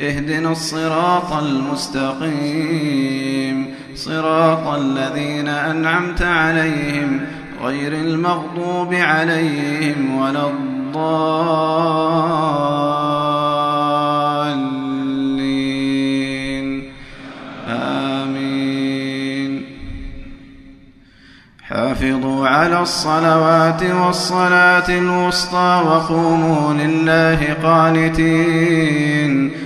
اهدنا الصراط المستقيم. صراط الذين أنعمت عليهم غير المغضوب عليهم ولا الضالين. آمين. حافظوا على الصلوات والصلاة الوسطى وقوموا لله قانتين.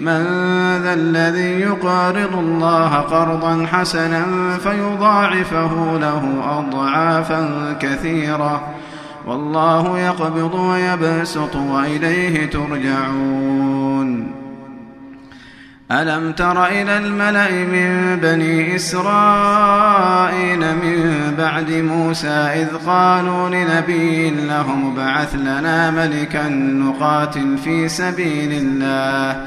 من ذا الذي يقارض الله قرضا حسنا فيضاعفه له أضعافا كثيرة. والله يقبض ويبسط وإليه ترجعون. ألم تر إلى الملأ من بني إسرائيل من بعد موسى إذ قالوا لنبي لهم ابعث لنا ملكا نقاتل في سبيل الله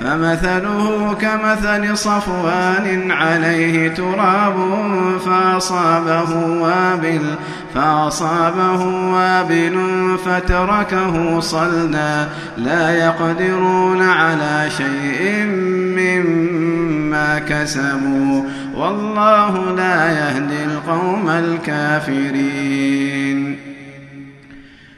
فمثله كمثل صفوان عليه تراب فأصابه وابل فأصابه وابل فتركه صلدا. لا يقدرون على شيء مما كسبوا. والله لا يهدي القوم الكافرين.